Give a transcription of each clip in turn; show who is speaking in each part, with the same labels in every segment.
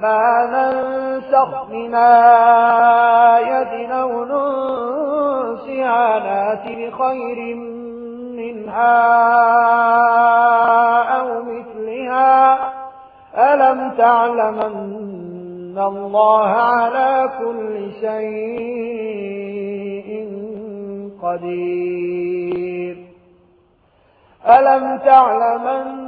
Speaker 1: ما ننسخ من آية أو ننسها نات بخير منها أو مثلها. ألم تعلمن الله على كل شيء قدير. ألم تعلمن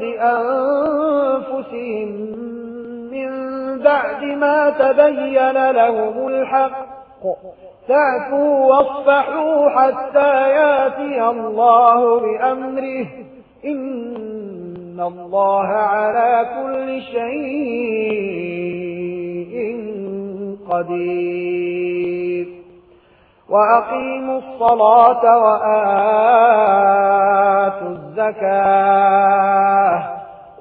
Speaker 1: بأنفسهم من بعد ما تبين لهم الحق. تعفوا واصفحوا حتى يأتي الله بأمره. إن الله على كل شيء قدير. وأقيموا الصلاة وآتوا الزكاة.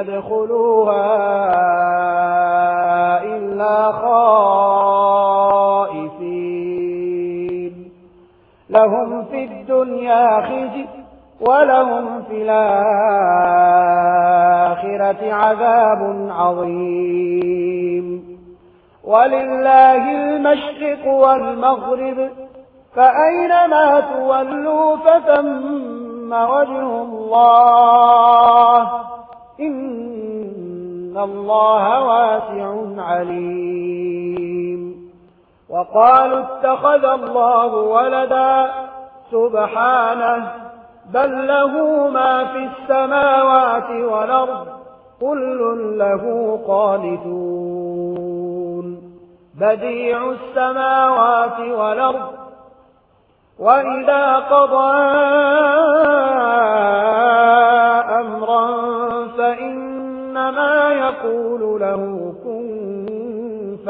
Speaker 1: يدخلوها إلا خائفين. لهم في الدنيا خزي ولهم في الآخرة عذاب عظيم. ولله المشرق والمغرب فأينما تولوا فتم وجه الله. إن الله واسع عليم وقالوا اتخذ الله ولدا سبحانه بل له ما في السماوات والأرض كل له قالتون بديع السماوات والأرض وإذا قضى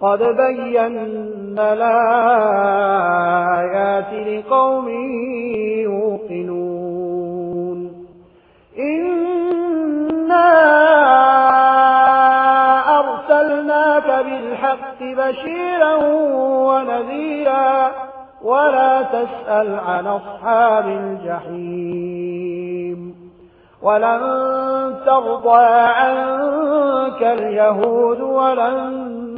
Speaker 1: قد بينا لآيات لقوم يوقنون إنا أرسلناك بالحق بشيرا ونذيرا ولا تسأل عن أصحاب الجحيم ولن ترضى عنك اليهود ولن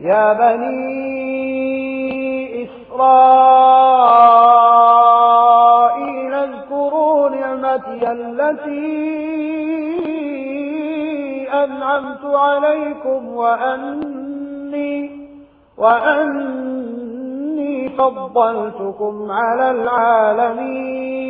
Speaker 1: يا بني إسرائيل اذكروا نعمتي التي أنعمت عليكم وأني, وأني فضلتكم على العالمين